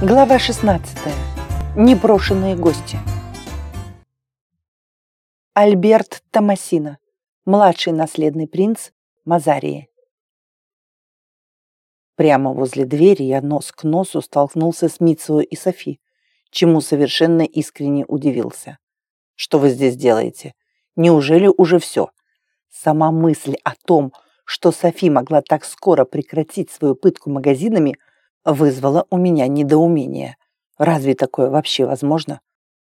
Глава 16. Непрошенные гости. Альберт Томасино, младший наследный принц Мазарии. Прямо возле двери я нос к носу столкнулся с Митсуо и Софи, чему совершенно искренне удивился. «Что вы здесь делаете? Неужели уже все?» Сама мысль о том, что Софи могла так скоро прекратить свою пытку магазинами – вызвало у меня недоумение. Разве такое вообще возможно?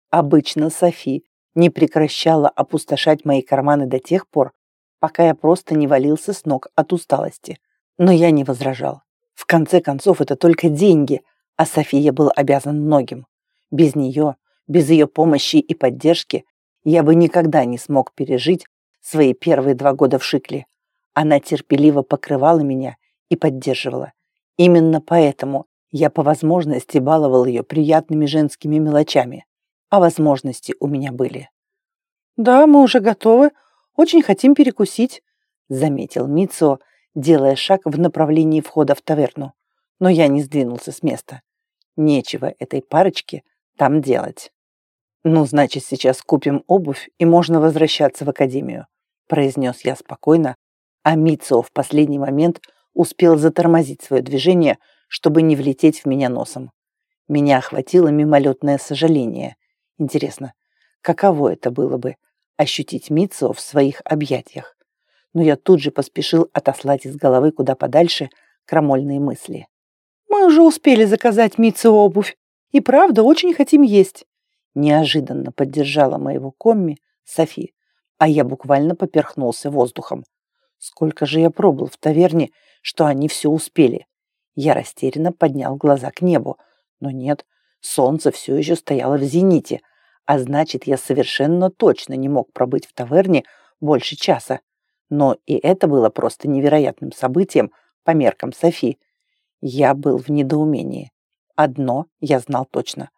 Обычно Софи не прекращала опустошать мои карманы до тех пор, пока я просто не валился с ног от усталости. Но я не возражал. В конце концов, это только деньги, а София был обязан многим. Без нее, без ее помощи и поддержки, я бы никогда не смог пережить свои первые два года в Шикле. Она терпеливо покрывала меня и поддерживала. Именно поэтому я по возможности баловал ее приятными женскими мелочами, а возможности у меня были. «Да, мы уже готовы. Очень хотим перекусить», — заметил Мицо, делая шаг в направлении входа в таверну. Но я не сдвинулся с места. Нечего этой парочке там делать. «Ну, значит, сейчас купим обувь, и можно возвращаться в академию», произнес я спокойно, а Мицо в последний момент успел затормозить свое движение, чтобы не влететь в меня носом. Меня охватило мимолетное сожаление. Интересно, каково это было бы ощутить Митсо в своих объятиях? Но я тут же поспешил отослать из головы куда подальше крамольные мысли. «Мы уже успели заказать Митсо обувь, и правда очень хотим есть», неожиданно поддержала моего комми Софи, а я буквально поперхнулся воздухом. Сколько же я пробыл в таверне что они все успели. Я растерянно поднял глаза к небу, но нет, солнце все еще стояло в зените, а значит, я совершенно точно не мог пробыть в таверне больше часа. Но и это было просто невероятным событием по меркам Софи. Я был в недоумении. Одно я знал точно.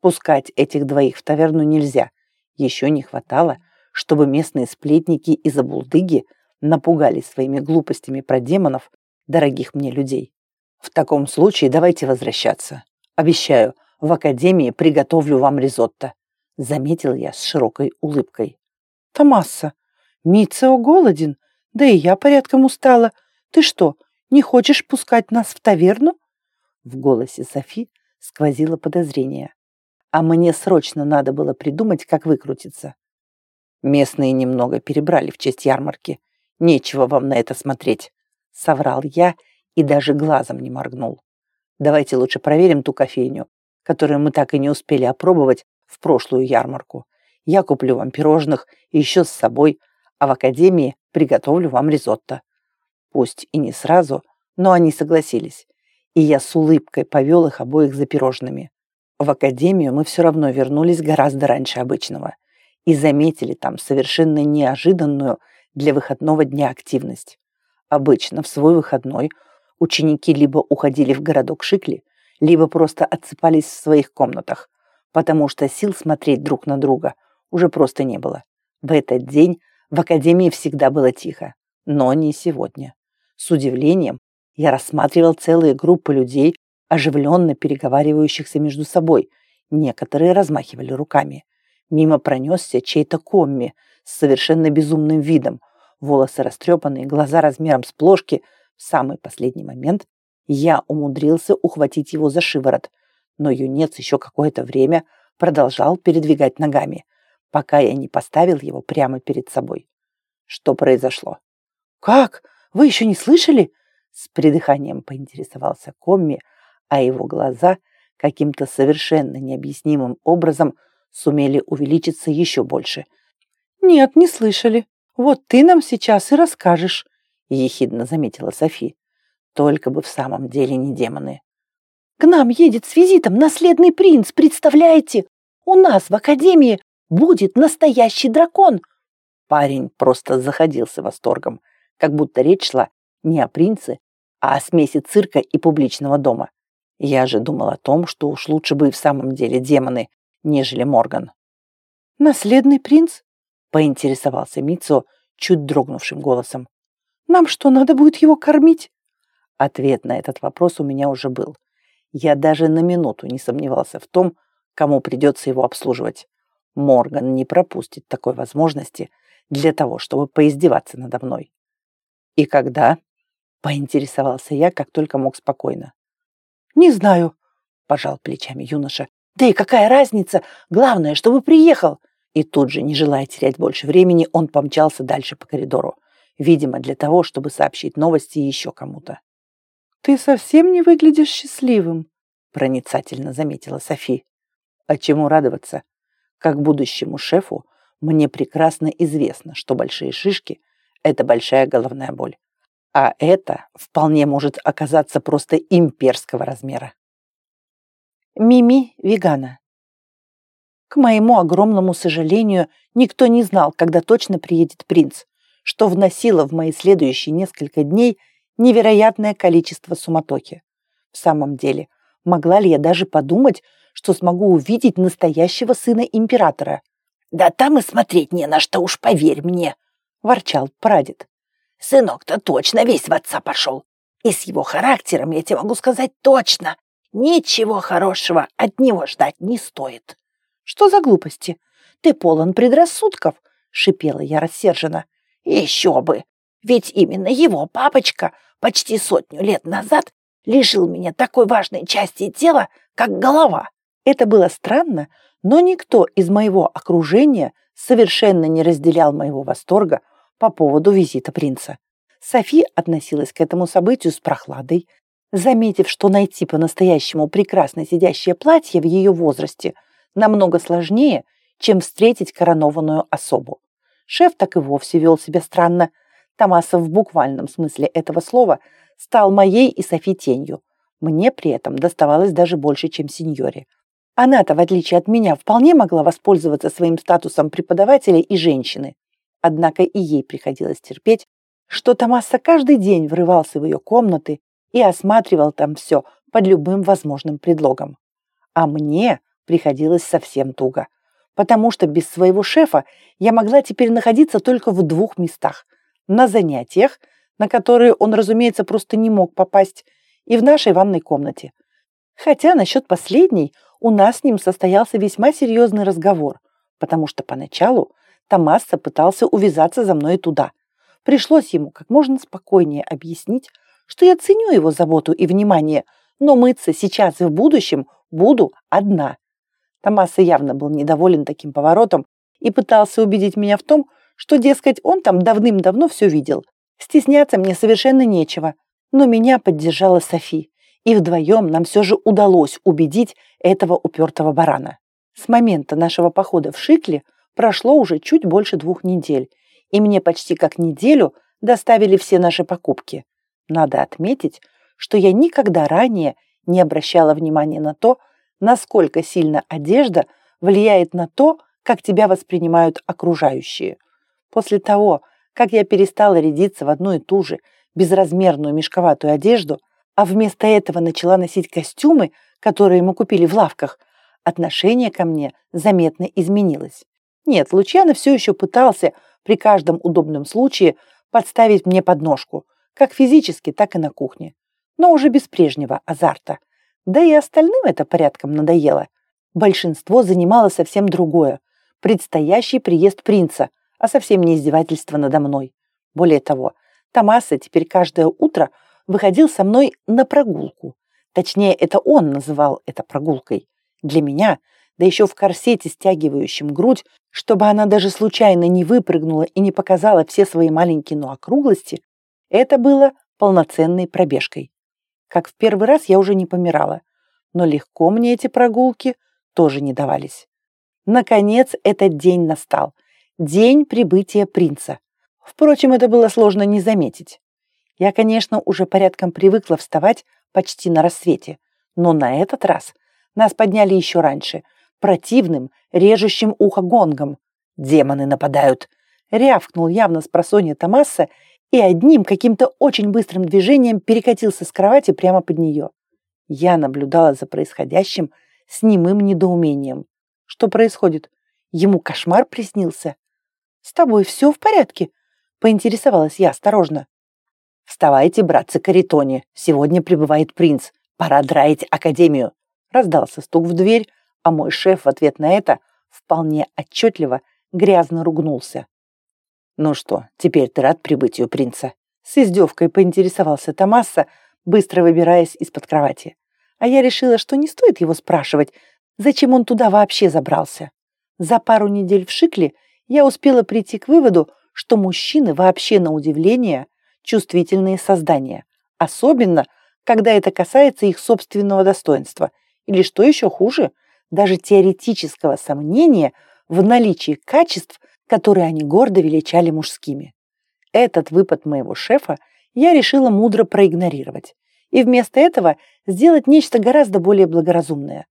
Пускать этих двоих в таверну нельзя. Еще не хватало, чтобы местные сплетники из Абулдыги напугались своими глупостями про демонов дорогих мне людей. В таком случае давайте возвращаться. Обещаю, в академии приготовлю вам ризотто. Заметил я с широкой улыбкой. Томасса, Митсео голоден, да и я порядком устала. Ты что, не хочешь пускать нас в таверну? В голосе Софи сквозило подозрение. А мне срочно надо было придумать, как выкрутиться. Местные немного перебрали в честь ярмарки. Нечего вам на это смотреть соврал я и даже глазом не моргнул. Давайте лучше проверим ту кофейню, которую мы так и не успели опробовать в прошлую ярмарку. Я куплю вам пирожных и еще с собой, а в академии приготовлю вам ризотто. Пусть и не сразу, но они согласились, и я с улыбкой повел их обоих за пирожными. В академию мы все равно вернулись гораздо раньше обычного и заметили там совершенно неожиданную для выходного дня активность. Обычно в свой выходной ученики либо уходили в городок Шикли, либо просто отсыпались в своих комнатах, потому что сил смотреть друг на друга уже просто не было. В этот день в академии всегда было тихо, но не сегодня. С удивлением я рассматривал целые группы людей, оживленно переговаривающихся между собой. Некоторые размахивали руками. Мимо пронесся чей-то комми с совершенно безумным видом – волосы растрепанные, глаза размером с плошки. В самый последний момент я умудрился ухватить его за шиворот, но юнец еще какое-то время продолжал передвигать ногами, пока я не поставил его прямо перед собой. Что произошло? «Как? Вы еще не слышали?» С придыханием поинтересовался Комми, а его глаза каким-то совершенно необъяснимым образом сумели увеличиться еще больше. «Нет, не слышали», «Вот ты нам сейчас и расскажешь», — ехидно заметила Софи. «Только бы в самом деле не демоны». «К нам едет с визитом наследный принц, представляете? У нас в академии будет настоящий дракон!» Парень просто заходился восторгом, как будто речь шла не о принце, а о смеси цирка и публичного дома. Я же думал о том, что уж лучше бы и в самом деле демоны, нежели Морган. «Наследный принц?» Поинтересовался Мицо чуть дрогнувшим голосом. «Нам что, надо будет его кормить?» Ответ на этот вопрос у меня уже был. Я даже на минуту не сомневался в том, кому придется его обслуживать. Морган не пропустит такой возможности для того, чтобы поиздеваться надо мной. «И когда?» — поинтересовался я, как только мог спокойно. «Не знаю», — пожал плечами юноша. «Да и какая разница? Главное, чтобы приехал!» И тут же, не желая терять больше времени, он помчался дальше по коридору. Видимо, для того, чтобы сообщить новости еще кому-то. «Ты совсем не выглядишь счастливым», — проницательно заметила Софи. «А чему радоваться? Как будущему шефу мне прекрасно известно, что большие шишки – это большая головная боль. А это вполне может оказаться просто имперского размера. Мими вегана. К моему огромному сожалению, никто не знал, когда точно приедет принц, что вносило в мои следующие несколько дней невероятное количество суматохи. В самом деле, могла ли я даже подумать, что смогу увидеть настоящего сына императора – «Да там и смотреть не на что, уж поверь мне!» – ворчал прадед. «Сынок-то точно весь в отца пошел. И с его характером, я тебе могу сказать точно, ничего хорошего от него ждать не стоит». «Что за глупости? Ты полон предрассудков!» – шипела я рассерженно. «Еще бы! Ведь именно его папочка почти сотню лет назад лишил меня такой важной части тела, как голова». Это было странно, но никто из моего окружения совершенно не разделял моего восторга по поводу визита принца. Софи относилась к этому событию с прохладой, заметив, что найти по-настоящему прекрасно сидящее платье в ее возрасте намного сложнее, чем встретить коронованную особу. Шеф так и вовсе вел себя странно. Томасов в буквальном смысле этого слова стал моей и Софи тенью. Мне при этом доставалось даже больше, чем сеньоре. Она-то, в отличие от меня, вполне могла воспользоваться своим статусом преподавателя и женщины. Однако и ей приходилось терпеть, что Томаса каждый день врывался в ее комнаты и осматривал там все под любым возможным предлогом. А мне приходилось совсем туго, потому что без своего шефа я могла теперь находиться только в двух местах. На занятиях, на которые он, разумеется, просто не мог попасть, и в нашей ванной комнате. Хотя насчет последней – у нас с ним состоялся весьма серьезный разговор, потому что поначалу Томасо пытался увязаться за мной туда. Пришлось ему как можно спокойнее объяснить, что я ценю его заботу и внимание, но мыться сейчас и в будущем буду одна. Томасо явно был недоволен таким поворотом и пытался убедить меня в том, что, дескать, он там давным-давно все видел. Стесняться мне совершенно нечего. Но меня поддержала Софи и вдвоем нам все же удалось убедить этого упертого барана. С момента нашего похода в Шикле прошло уже чуть больше двух недель, и мне почти как неделю доставили все наши покупки. Надо отметить, что я никогда ранее не обращала внимания на то, насколько сильно одежда влияет на то, как тебя воспринимают окружающие. После того, как я перестала рядиться в одну и ту же безразмерную мешковатую одежду, а вместо этого начала носить костюмы, которые мы купили в лавках, отношение ко мне заметно изменилось. Нет, Лучано все еще пытался при каждом удобном случае подставить мне подножку, как физически, так и на кухне, но уже без прежнего азарта. Да и остальным это порядком надоело. Большинство занимало совсем другое – предстоящий приезд принца, а совсем не издевательство надо мной. Более того, Томаса теперь каждое утро – выходил со мной на прогулку. Точнее, это он называл это прогулкой. Для меня, да еще в корсете, стягивающем грудь, чтобы она даже случайно не выпрыгнула и не показала все свои маленькие, но округлости, это было полноценной пробежкой. Как в первый раз я уже не помирала, но легко мне эти прогулки тоже не давались. Наконец этот день настал. День прибытия принца. Впрочем, это было сложно не заметить. Я, конечно, уже порядком привыкла вставать почти на рассвете, но на этот раз нас подняли еще раньше, противным, режущим ухо гонгом. «Демоны нападают!» Рявкнул явно с просонья Томаса и одним каким-то очень быстрым движением перекатился с кровати прямо под нее. Я наблюдала за происходящим с немым недоумением. Что происходит? Ему кошмар приснился? «С тобой все в порядке?» — поинтересовалась я осторожно. «Вставайте, братцы Каритони, сегодня прибывает принц. «Пора драить Академию!» Раздался стук в дверь, а мой шеф в ответ на это вполне отчетливо грязно ругнулся. «Ну что, теперь ты рад прибытию принца?» С издевкой поинтересовался Томаса, быстро выбираясь из-под кровати. А я решила, что не стоит его спрашивать, зачем он туда вообще забрался. За пару недель в Шикле я успела прийти к выводу, что мужчины вообще на удивление чувствительные создания, особенно когда это касается их собственного достоинства, или, что еще хуже, даже теоретического сомнения в наличии качеств, которые они гордо величали мужскими. Этот выпад моего шефа я решила мудро проигнорировать и вместо этого сделать нечто гораздо более благоразумное.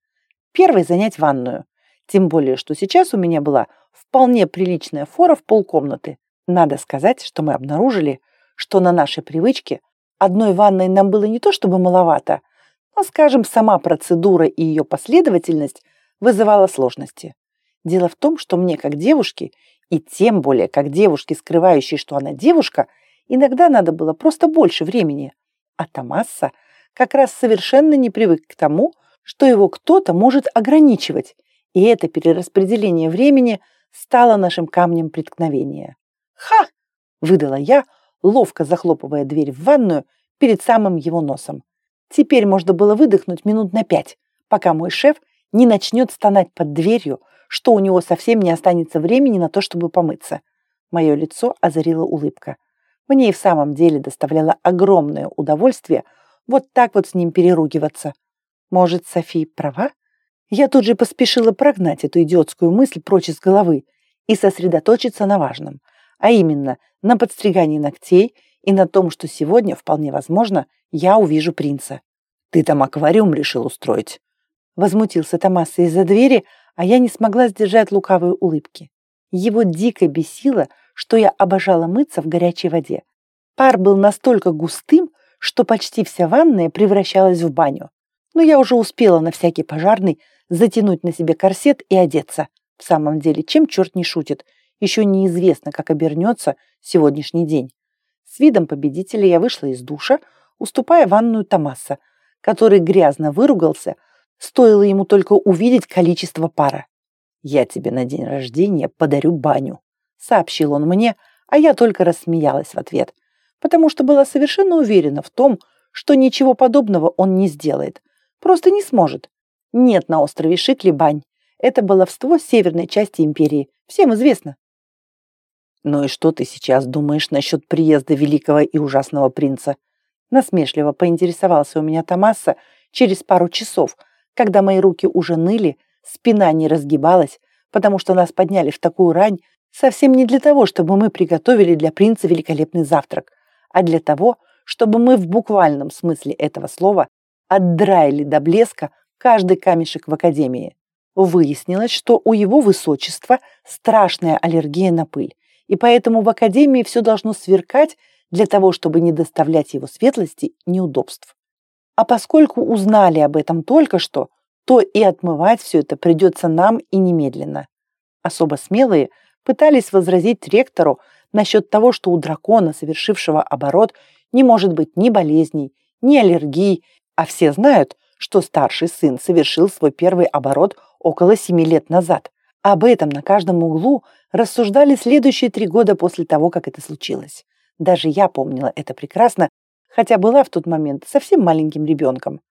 Первой занять ванную. Тем более, что сейчас у меня была вполне приличная фора в полкомнаты. Надо сказать, что мы обнаружили, что на нашей привычке одной ванной нам было не то чтобы маловато, но, скажем, сама процедура и ее последовательность вызывала сложности. Дело в том, что мне, как девушке, и тем более как девушке, скрывающей, что она девушка, иногда надо было просто больше времени. А Томасса как раз совершенно не привык к тому, что его кто-то может ограничивать, и это перераспределение времени стало нашим камнем преткновения. «Ха!» – выдала я, ловко захлопывая дверь в ванную перед самым его носом. Теперь можно было выдохнуть минут на пять, пока мой шеф не начнет стонать под дверью, что у него совсем не останется времени на то, чтобы помыться. Мое лицо озарила улыбка. Мне и в самом деле доставляло огромное удовольствие вот так вот с ним переругиваться. Может, София права? Я тут же поспешила прогнать эту идиотскую мысль прочь из головы и сосредоточиться на важном, а именно на подстригании ногтей и на том, что сегодня, вполне возможно, я увижу принца. «Ты там аквариум решил устроить?» Возмутился Томаса из-за двери, а я не смогла сдержать лукавые улыбки. Его дико бесило, что я обожала мыться в горячей воде. Пар был настолько густым, что почти вся ванная превращалась в баню. Но я уже успела на всякий пожарный затянуть на себе корсет и одеться. В самом деле, чем черт не шутит, еще неизвестно, как обернется сегодняшний день. С видом победителя я вышла из душа, уступая ванную Томаса, который грязно выругался, стоило ему только увидеть количество пара. «Я тебе на день рождения подарю баню», — сообщил он мне, а я только рассмеялась в ответ, потому что была совершенно уверена в том, что ничего подобного он не сделает, просто не сможет. Нет на острове Шикли бань. Это баловство северной части империи, всем известно. «Ну и что ты сейчас думаешь насчет приезда великого и ужасного принца?» Насмешливо поинтересовался у меня Томаса через пару часов, когда мои руки уже ныли, спина не разгибалась, потому что нас подняли в такую рань совсем не для того, чтобы мы приготовили для принца великолепный завтрак, а для того, чтобы мы в буквальном смысле этого слова отдраили до блеска каждый камешек в академии. Выяснилось, что у его высочества страшная аллергия на пыль, и поэтому в академии все должно сверкать для того, чтобы не доставлять его светлости неудобств. А поскольку узнали об этом только что, то и отмывать все это придется нам и немедленно. Особо смелые пытались возразить ректору насчет того, что у дракона, совершившего оборот, не может быть ни болезней, ни аллергий, а все знают, что старший сын совершил свой первый оборот около семи лет назад. Об этом на каждом углу рассуждали следующие три года после того, как это случилось. Даже я помнила это прекрасно, хотя была в тот момент совсем маленьким ребенком.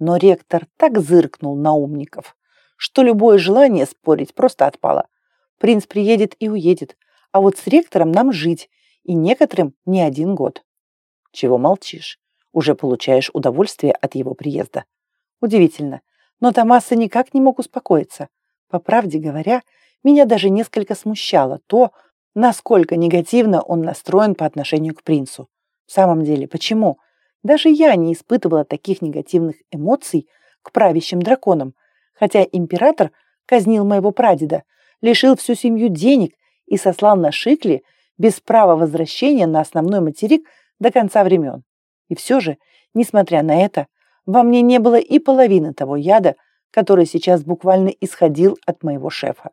Но ректор так зыркнул на умников, что любое желание спорить просто отпало. Принц приедет и уедет, а вот с ректором нам жить, и некоторым не один год. Чего молчишь? Уже получаешь удовольствие от его приезда. Удивительно, но Томаса никак не мог успокоиться. По правде говоря, меня даже несколько смущало то, насколько негативно он настроен по отношению к принцу. В самом деле, почему? Даже я не испытывала таких негативных эмоций к правящим драконам, хотя император казнил моего прадеда, лишил всю семью денег и сослал на Шикли без права возвращения на основной материк до конца времен. И все же, несмотря на это, во мне не было и половины того яда, который сейчас буквально исходил от моего шефа.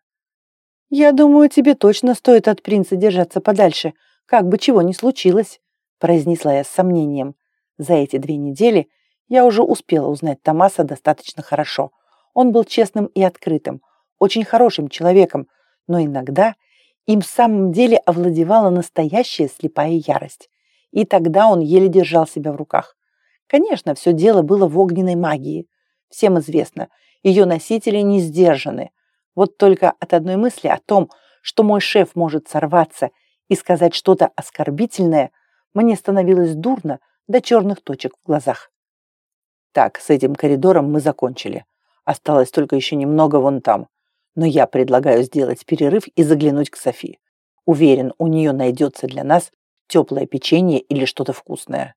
«Я думаю, тебе точно стоит от принца держаться подальше, как бы чего ни случилось», произнесла я с сомнением. За эти две недели Я уже успела узнать Томаса достаточно хорошо. Он был честным и открытым, очень хорошим человеком, но иногда им в самом деле овладевала настоящая слепая ярость. И тогда он еле держал себя в руках. Конечно, все дело было в огненной магии. Всем известно, ее носители не сдержаны. Вот только от одной мысли о том, что мой шеф может сорваться и сказать что-то оскорбительное, мне становилось дурно до черных точек в глазах. Так, с этим коридором мы закончили. Осталось только еще немного вон там. Но я предлагаю сделать перерыв и заглянуть к Софи. Уверен, у нее найдется для нас теплое печенье или что-то вкусное.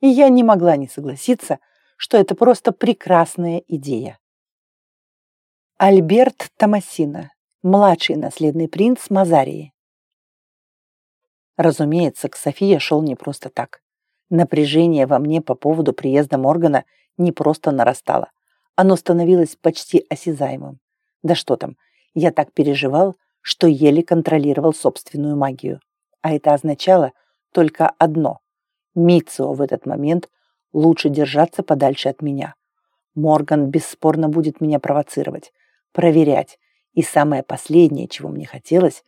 И я не могла не согласиться, что это просто прекрасная идея. Альберт Томасина, младший наследный принц Мазарии. Разумеется, к Софии шел не просто так. Напряжение во мне по поводу приезда Моргана не просто нарастало. Оно становилось почти осязаемым. Да что там, я так переживал, что еле контролировал собственную магию. А это означало только одно. Митсо в этот момент лучше держаться подальше от меня. Морган бесспорно будет меня провоцировать, проверять. И самое последнее, чего мне хотелось,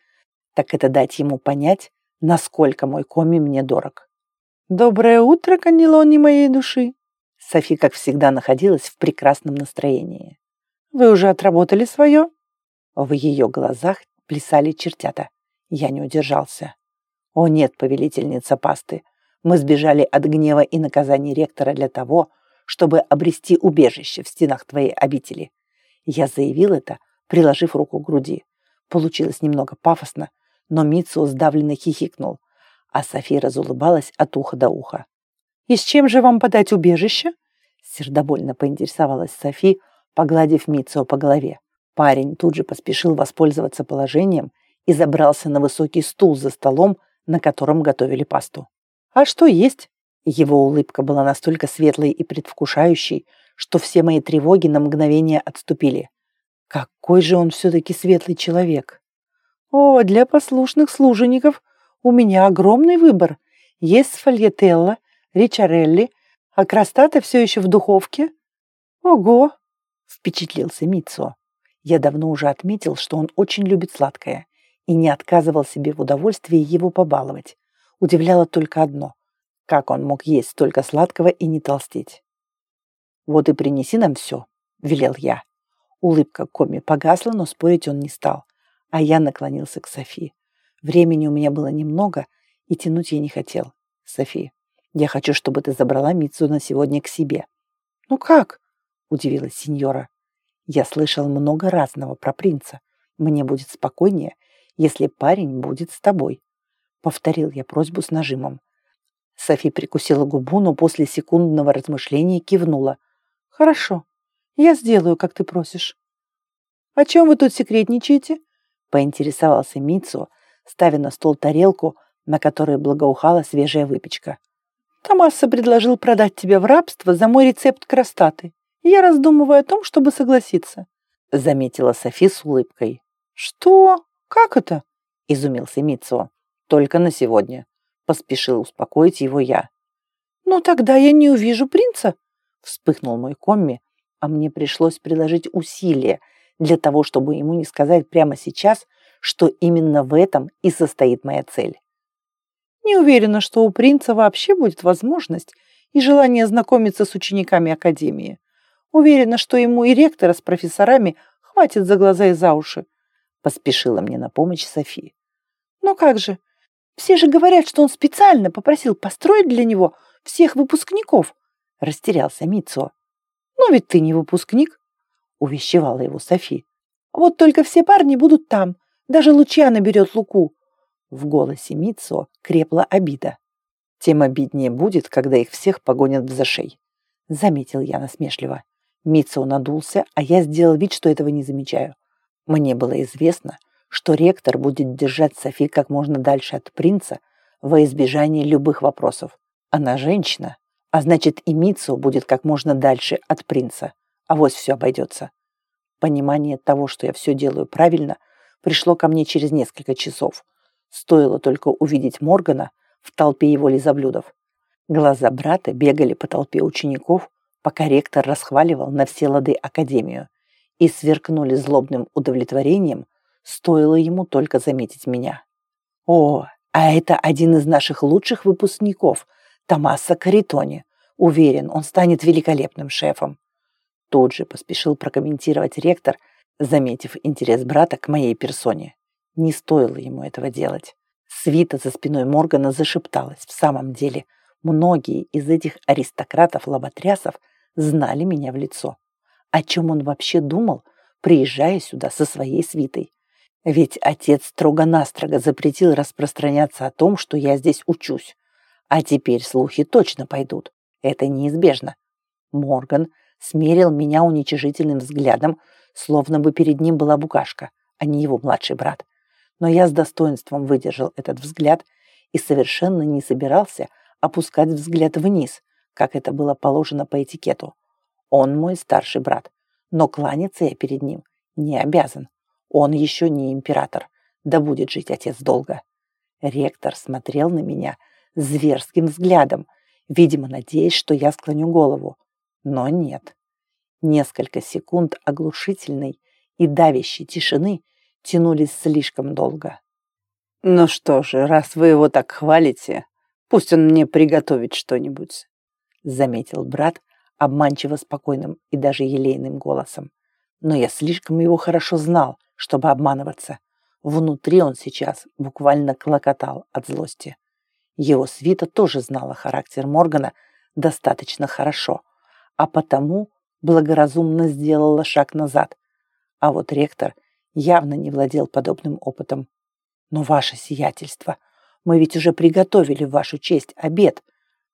так это дать ему понять, насколько мой коми мне дорог. «Доброе утро, канелони моей души!» Софи, как всегда, находилась в прекрасном настроении. «Вы уже отработали свое?» В ее глазах плясали чертята. Я не удержался. «О нет, повелительница пасты, мы сбежали от гнева и наказаний ректора для того, чтобы обрести убежище в стенах твоей обители». Я заявил это, приложив руку к груди. Получилось немного пафосно, но Митсу сдавленно хихикнул, а София разулыбалась от уха до уха. «И с чем же вам подать убежище?» Сердобольно поинтересовалась Софи, погладив Митсо по голове. Парень тут же поспешил воспользоваться положением и забрался на высокий стул за столом, на котором готовили пасту. «А что есть?» Его улыбка была настолько светлой и предвкушающей, что все мои тревоги на мгновение отступили. Какой же он все-таки светлый человек! О, для послушных служеников у меня огромный выбор. Есть сфальетелла, ричарелли, а крастата все еще в духовке. Ого! Впечатлился Митсо. Я давно уже отметил, что он очень любит сладкое и не отказывал себе в удовольствии его побаловать. Удивляло только одно. Как он мог есть столько сладкого и не толстеть? «Вот и принеси нам все», — велел я. Улыбка Коми погасла, но спорить он не стал а я наклонился к Софи. Времени у меня было немного, и тянуть я не хотел. Софи, я хочу, чтобы ты забрала Митсу на сегодня к себе. Ну как? Удивилась сеньора. Я слышал много разного про принца. Мне будет спокойнее, если парень будет с тобой. Повторил я просьбу с нажимом. Софи прикусила губу, но после секундного размышления кивнула. «Хорошо, я сделаю, как ты просишь». «О чем вы тут секретничаете?» Поинтересовался Митсу, ставя на стол тарелку, на которой благоухала свежая выпечка. «Томаса предложил продать тебя в рабство за мой рецепт крастаты, я раздумываю о том, чтобы согласиться», — заметила Софи с улыбкой. «Что? Как это?» — изумился Митсо. «Только на сегодня», — поспешил успокоить его я. «Ну тогда я не увижу принца», — вспыхнул мой комми, а мне пришлось приложить усилия, для того, чтобы ему не сказать прямо сейчас, что именно в этом и состоит моя цель. Не уверена, что у принца вообще будет возможность и желание знакомиться с учениками Академии. Уверена, что ему и ректора с профессорами хватит за глаза и за уши. Поспешила мне на помощь Софи. Но как же? Все же говорят, что он специально попросил построить для него всех выпускников. Растерялся Митсо. Но ведь ты не выпускник, увещевала его Софи. Вот только все парни будут там. Даже Лучьяна берет Луку. В голосе Митсо крепла обида. Тем обиднее будет, когда их всех погонят в зашей. Заметил я насмешливо. Митсо надулся, а я сделал вид, что этого не замечаю. Мне было известно, что ректор будет держать Софи как можно дальше от принца во избежание любых вопросов. Она женщина, а значит и Митсо будет как можно дальше от принца. А вот все обойдется. Понимание того, что я все делаю правильно, пришло ко мне через несколько часов. Стоило только увидеть Моргана в толпе его лизоблюдов. Глаза брата бегали по толпе учеников, пока ректор расхваливал на все лады Академию, и сверкнули злобным удовлетворением, стоило ему только заметить меня. «О, а это один из наших лучших выпускников, Томаса Каритони. Уверен, он станет великолепным шефом». Тут же поспешил прокомментировать ректор, заметив интерес брата к моей персоне. Не стоило ему этого делать. Свита за спиной Моргана зашепталась. В самом деле, многие из этих аристократов-лоботрясов знали меня в лицо. О чем он вообще думал, приезжая сюда со своей свитой? Ведь отец строго-настрого запретил распространяться о том, что я здесь учусь. А теперь слухи точно пойдут. Это неизбежно. Морган смерил меня уничижительным взглядом, словно бы перед ним была букашка, а не его младший брат. Но я с достоинством выдержал этот взгляд и совершенно не собирался опускать взгляд вниз, как это было положено по этикету. Он мой старший брат, но кланяться я перед ним не обязан. Он еще не император, да будет жить отец долго. Ректор смотрел на меня зверским взглядом, видимо, надеясь, что я склоню голову. Но нет. Несколько секунд оглушительной и давящей тишины тянулись слишком долго. «Ну что же, раз вы его так хвалите, пусть он мне приготовит что-нибудь», заметил брат обманчиво спокойным и даже елейным голосом. Но я слишком его хорошо знал, чтобы обманываться. Внутри он сейчас буквально клокотал от злости. Его свита тоже знала характер Моргана достаточно хорошо, а потому благоразумно сделала шаг назад. А вот ректор явно не владел подобным опытом. «Но ваше сиятельство, мы ведь уже приготовили в вашу честь обед»,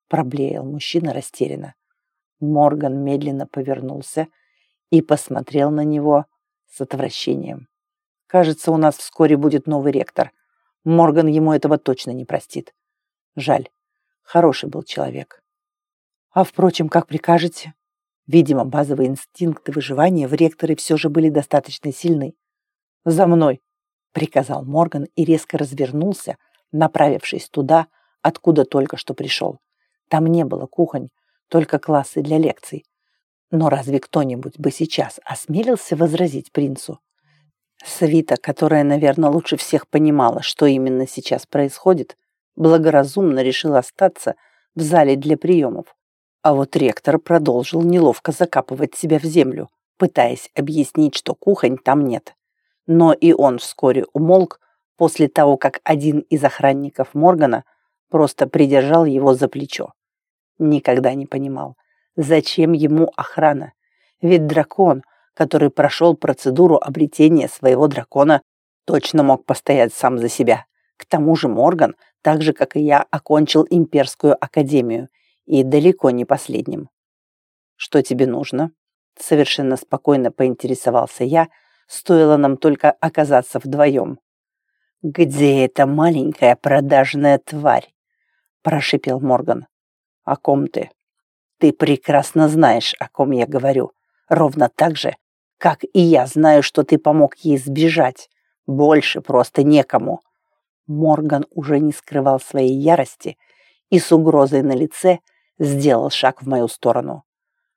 проблеял мужчина растерянно. Морган медленно повернулся и посмотрел на него с отвращением. Кажется, у нас вскоре будет новый ректор. Морган ему этого точно не простит. Жаль. Хороший был человек. А впрочем, как прикажете? Видимо, базовые инстинкты выживания в ректоре все же были достаточно сильны. «За мной!» — приказал Морган и резко развернулся, направившись туда, откуда только что пришел. Там не было кухонь, только классы для лекций. Но разве кто-нибудь бы сейчас осмелился возразить принцу? Свита, которая, наверное, лучше всех понимала, что именно сейчас происходит, благоразумно решила остаться в зале для приемов. А вот ректор продолжил неловко закапывать себя в землю, пытаясь объяснить, что кухонь там нет. Но и он вскоре умолк после того, как один из охранников Моргана просто придержал его за плечо. Никогда не понимал, зачем ему охрана. Ведь дракон, который прошел процедуру обретения своего дракона, точно мог постоять сам за себя. К тому же Морган, так же, как и я, окончил имперскую академию и далеко не последним. «Что тебе нужно?» Совершенно спокойно поинтересовался я, стоило нам только оказаться вдвоем. «Где эта маленькая продажная тварь?» прошипел Морган. «О ком ты?» «Ты прекрасно знаешь, о ком я говорю. Ровно так же, как и я знаю, что ты помог ей сбежать. Больше просто некому». Морган уже не скрывал своей ярости и с угрозой на лице сделал шаг в мою сторону.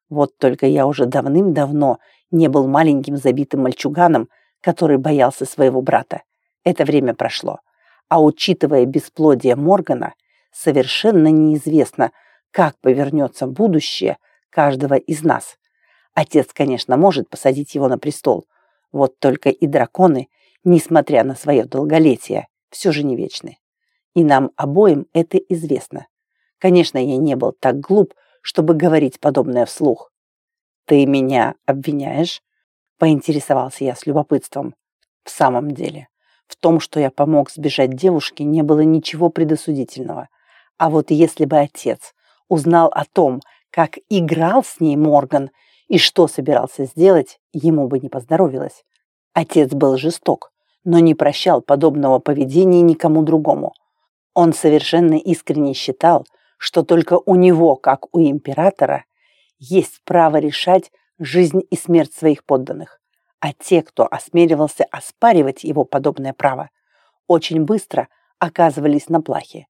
Вот только я уже давным-давно не был маленьким забитым мальчуганом, который боялся своего брата. Это время прошло. А учитывая бесплодие Моргана, совершенно неизвестно, как повернется будущее каждого из нас. Отец, конечно, может посадить его на престол. Вот только и драконы, несмотря на свое долголетие, все же не вечны. И нам обоим это известно. Конечно, я не был так глуп, чтобы говорить подобное вслух. «Ты меня обвиняешь?» – поинтересовался я с любопытством. В самом деле, в том, что я помог сбежать девушке, не было ничего предосудительного. А вот если бы отец узнал о том, как играл с ней Морган и что собирался сделать, ему бы не поздоровилось. Отец был жесток, но не прощал подобного поведения никому другому. Он совершенно искренне считал, что только у него, как у императора, есть право решать жизнь и смерть своих подданных. А те, кто осмеливался оспаривать его подобное право, очень быстро оказывались на плахе.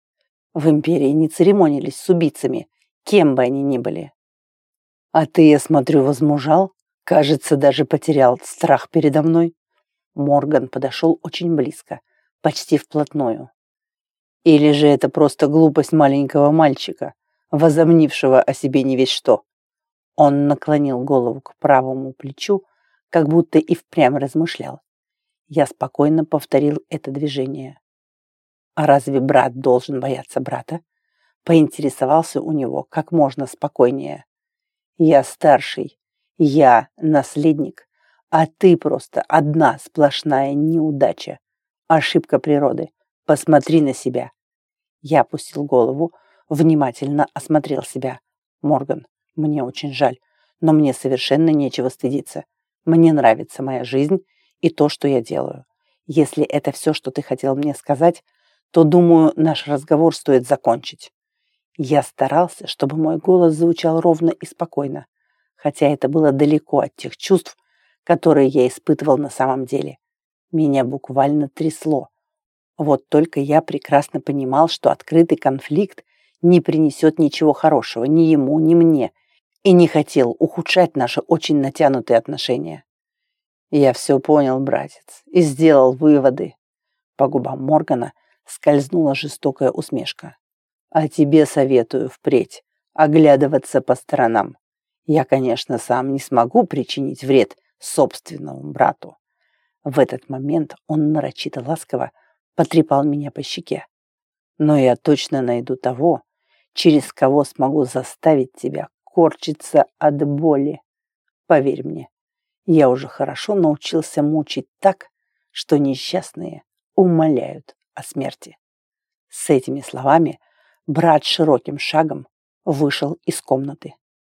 В империи не церемонились с убийцами, кем бы они ни были. А ты, я смотрю, возмужал? Кажется, даже потерял страх передо мной. Морган подошел очень близко, почти вплотную. Или же это просто глупость маленького мальчика, возомнившего о себе не весь что? Он наклонил голову к правому плечу, как будто и впрямь размышлял. Я спокойно повторил это движение. А разве брат должен бояться брата? Поинтересовался у него как можно спокойнее. Я старший, я наследник, а ты просто одна сплошная неудача. Ошибка природы. Посмотри на себя. Я опустил голову, внимательно осмотрел себя. Морган, мне очень жаль, но мне совершенно нечего стыдиться. Мне нравится моя жизнь и то, что я делаю. Если это все, что ты хотел мне сказать, то, думаю, наш разговор стоит закончить. Я старался, чтобы мой голос звучал ровно и спокойно, хотя это было далеко от тех чувств, которые я испытывал на самом деле. Меня буквально трясло. Вот только я прекрасно понимал, что открытый конфликт не принесет ничего хорошего ни ему, ни мне, и не хотел ухудшать наши очень натянутые отношения. Я все понял, братец, и сделал выводы. По губам Моргана скользнула жестокая усмешка. А тебе советую впредь оглядываться по сторонам. Я, конечно, сам не смогу причинить вред собственному брату. В этот момент он нарочито ласково потрепал меня по щеке. Но я точно найду того, через кого смогу заставить тебя корчиться от боли. Поверь мне, я уже хорошо научился мучить так, что несчастные умоляют о смерти. С этими словами брат широким шагом вышел из комнаты.